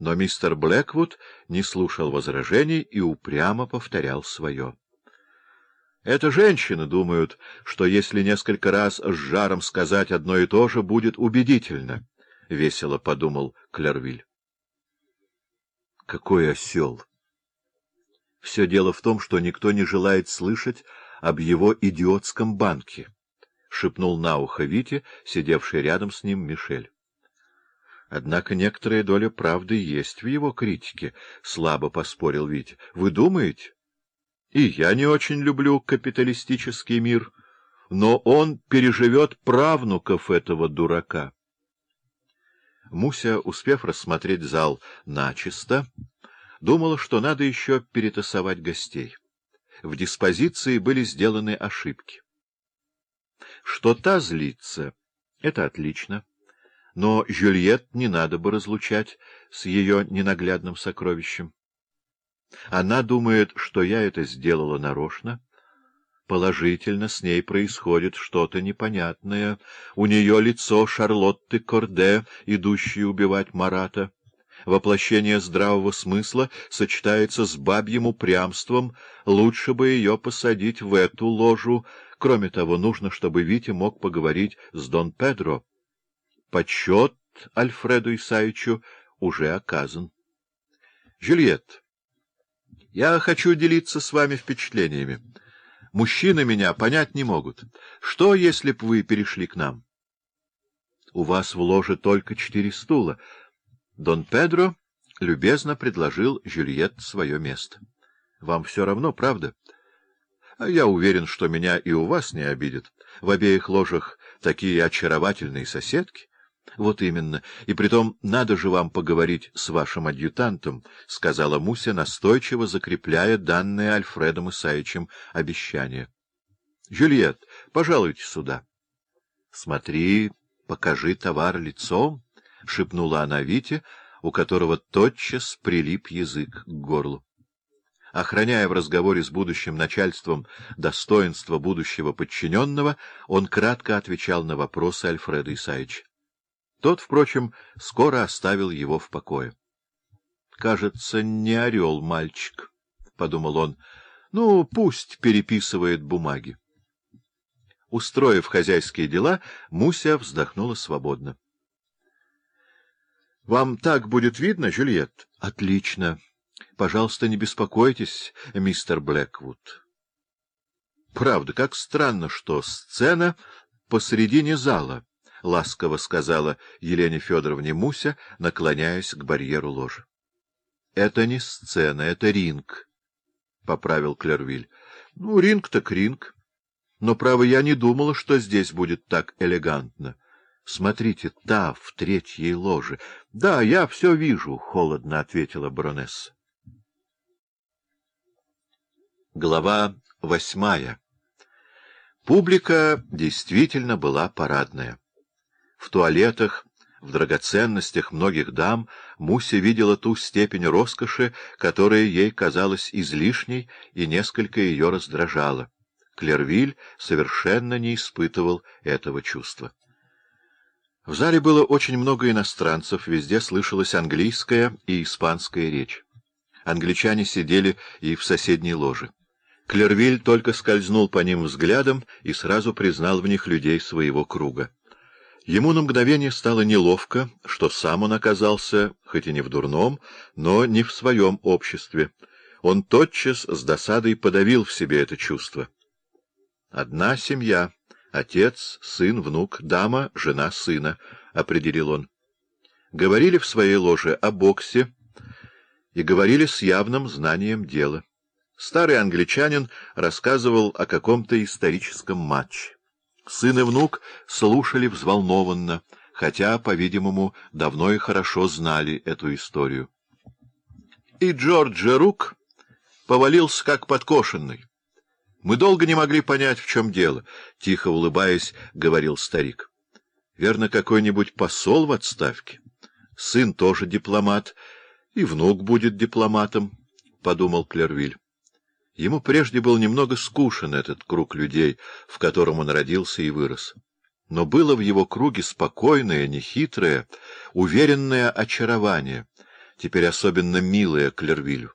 Но мистер Блэквуд не слушал возражений и упрямо повторял свое. Это женщины думают, что если несколько раз с жаром сказать одно и то же, будет убедительно, — весело подумал Клервиль. Какой осел! Все дело в том, что никто не желает слышать об его идиотском банке, — шепнул на ухо Вите, сидевший рядом с ним Мишель. Однако некоторая доля правды есть в его критике, — слабо поспорил Витя. — Вы думаете? И я не очень люблю капиталистический мир, но он переживет правнуков этого дурака. Муся, успев рассмотреть зал начисто, думала, что надо еще перетасовать гостей. В диспозиции были сделаны ошибки. Что та злится, это отлично, но Жюльет не надо бы разлучать с ее ненаглядным сокровищем. Она думает, что я это сделала нарочно. Положительно с ней происходит что-то непонятное. У нее лицо Шарлотты Корде, идущей убивать Марата. Воплощение здравого смысла сочетается с бабьим упрямством. Лучше бы ее посадить в эту ложу. Кроме того, нужно, чтобы Витя мог поговорить с Дон Педро. Почет Альфреду Исаевичу уже оказан. Жюльет. Я хочу делиться с вами впечатлениями. Мужчины меня понять не могут. Что, если б вы перешли к нам? У вас в ложе только четыре стула. Дон Педро любезно предложил Жюльет свое место. Вам все равно, правда? А я уверен, что меня и у вас не обидят. В обеих ложах такие очаровательные соседки. — Вот именно. И притом надо же вам поговорить с вашим адъютантом, — сказала Муся, настойчиво закрепляя данное Альфредом Исаевичем обещание. — Жюльет, пожалуйте сюда. — Смотри, покажи товар лицом, — шепнула она Вите, у которого тотчас прилип язык к горлу. Охраняя в разговоре с будущим начальством достоинство будущего подчиненного, он кратко отвечал на вопросы Альфреда Исаевича. Тот, впрочем, скоро оставил его в покое. — Кажется, не орел мальчик, — подумал он. — Ну, пусть переписывает бумаги. Устроив хозяйские дела, Муся вздохнула свободно. — Вам так будет видно, Жюльет? — Отлично. Пожалуйста, не беспокойтесь, мистер Блэквуд. Правда, как странно, что сцена посредине зала —— ласково сказала Елене Федоровне Муся, наклоняясь к барьеру ложи. — Это не сцена, это ринг, — поправил Клервиль. — Ну, ринг так ринг. Но, право, я не думала, что здесь будет так элегантно. Смотрите, та в третьей ложе. — Да, я все вижу, — холодно ответила баронесса. Глава восьмая Публика действительно была парадная. В туалетах, в драгоценностях многих дам Муся видела ту степень роскоши, которая ей казалась излишней и несколько ее раздражала. Клервиль совершенно не испытывал этого чувства. В зале было очень много иностранцев, везде слышалась английская и испанская речь. Англичане сидели и в соседней ложе. Клервиль только скользнул по ним взглядом и сразу признал в них людей своего круга. Ему на мгновение стало неловко, что сам он оказался, хоть и не в дурном, но не в своем обществе. Он тотчас с досадой подавил в себе это чувство. «Одна семья, отец, сын, внук, дама, жена сына», — определил он. Говорили в своей ложе о боксе и говорили с явным знанием дела. Старый англичанин рассказывал о каком-то историческом матче. Сын и внук слушали взволнованно, хотя, по-видимому, давно и хорошо знали эту историю. И Джордж Рук повалился как подкошенный. Мы долго не могли понять, в чем дело, — тихо улыбаясь, говорил старик. Верно, какой-нибудь посол в отставке. Сын тоже дипломат, и внук будет дипломатом, — подумал Клервиль. Ему прежде был немного скучен этот круг людей, в котором он родился и вырос. Но было в его круге спокойное, нехитрое, уверенное очарование, теперь особенно милая Клервилю.